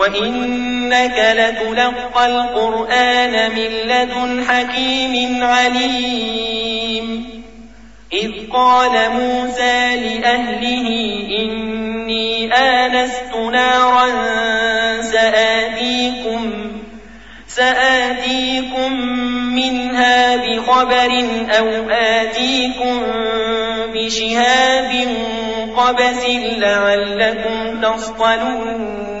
وإنك لتلقى القرآن من لدن حكيم عليم. إذ قال موسى لأهله إني آنست نارا سآتيكم سآتيكم منها بخبر أو آتيكم بشهاب قبس لعلكم تصطلون.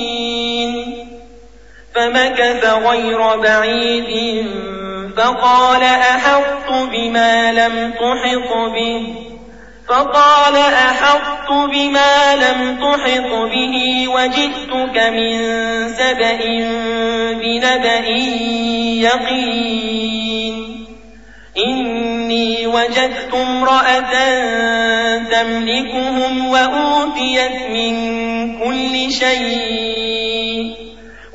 فمكث غير بعيد فقال أحط بما لم تحط به فقال أحط بما لم تحط به وجئتك من سبأ بنبأ يقين إني وجدت امرأة تملكهم وأوتيت من كل شيء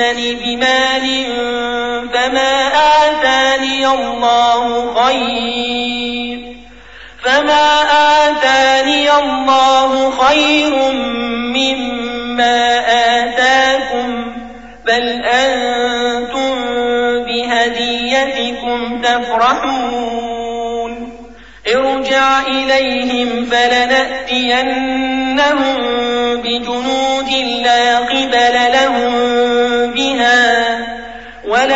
أتمدونني بمال فما آتاني الله خير فما آتاني الله خير مما آتاكم بل أنتم يفرحون ارجع إليهم فلنأتينهم بجنود لا قبل لهم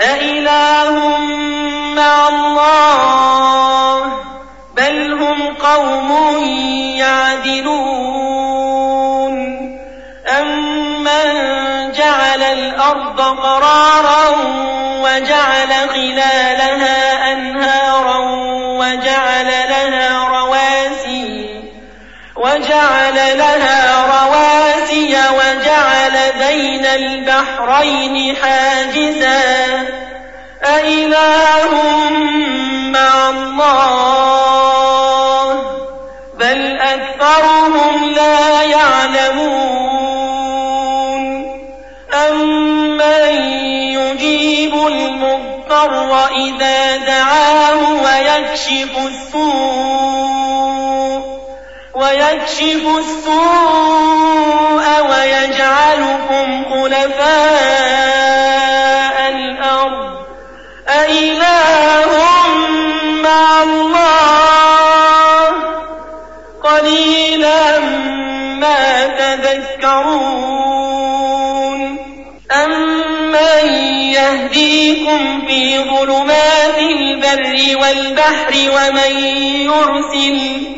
أإله مع الله بل هم قوم يعدلون أمن جعل الأرض قرارا وجعل خلالها أنهارا وجعل لها رواسي وجعل لها بين البحرين حاجزا. أإله مع الله؟ بل أكثرهم لا يعلمون. أمن يجيب المضطر إذا دعاه ويكشف السوء؟ ويكشف السوء ويجعلكم خلفاء الأرض. مع الله. قليلا ما تذكرون. أمن يهديكم في ظلمات البر والبحر ومن يرسل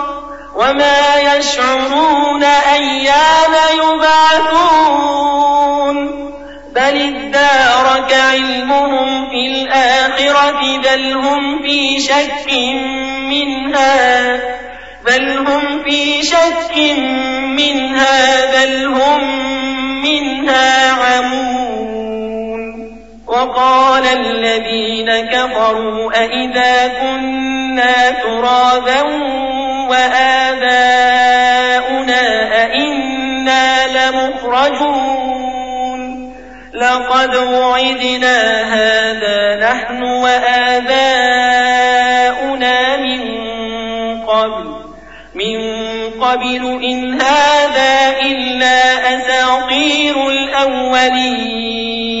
وما يشعرون أيان يبعثون بل ادارك علمهم في الآخرة بل هم في شك منها بل هم في شك منها بل هم منها عمون وقال الذين كفروا أئذا كنا ترابا وآباؤنا أئنا لمخرجون. لقد وعدنا هذا نحن وآباؤنا من قبل. من قبل إن هذا إلا أساطير الأولين.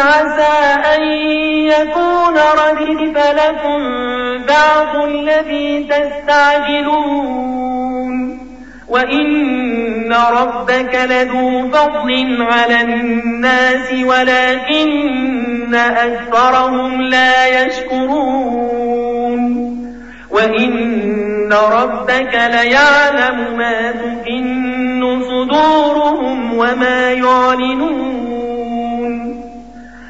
عسى أن يكون ردف لكم بعض الذي تستعجلون. وإن ربك لذو فضل على الناس ولكن أكثرهم لا يشكرون. وإن ربك ليعلم ما تكن صدورهم وما يعلنون.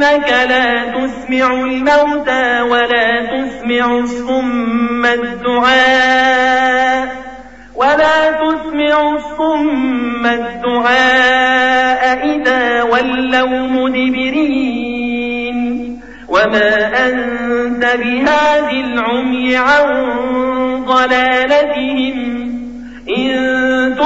إنك لا تسمع الموتى ولا تسمع الصم الدعاء ولا تسمع الصم الدعاء إذا ولوا مدبرين وما أنت بهذه العمي عن ضلالتهم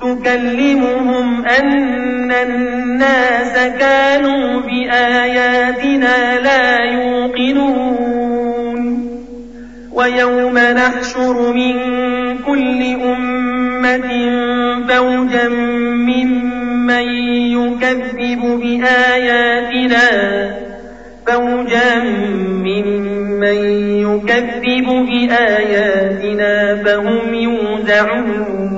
تكلمهم أن الناس كانوا بآياتنا لا يوقنون. ويوم نحشر من كل أمة فوجا ممن يكذب بآياتنا فوجا ممن يكذب بآياتنا فهم يوزعون.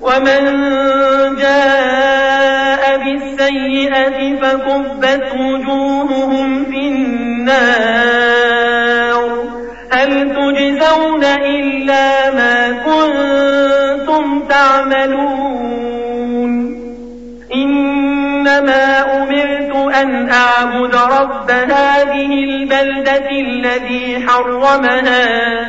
ومن جاء بالسيئة فكبت وجوههم في النار. هل تجزون إلا ما كنتم تعملون؟ إنما أمرت أن أعبد رب هذه البلدة الذي حرمها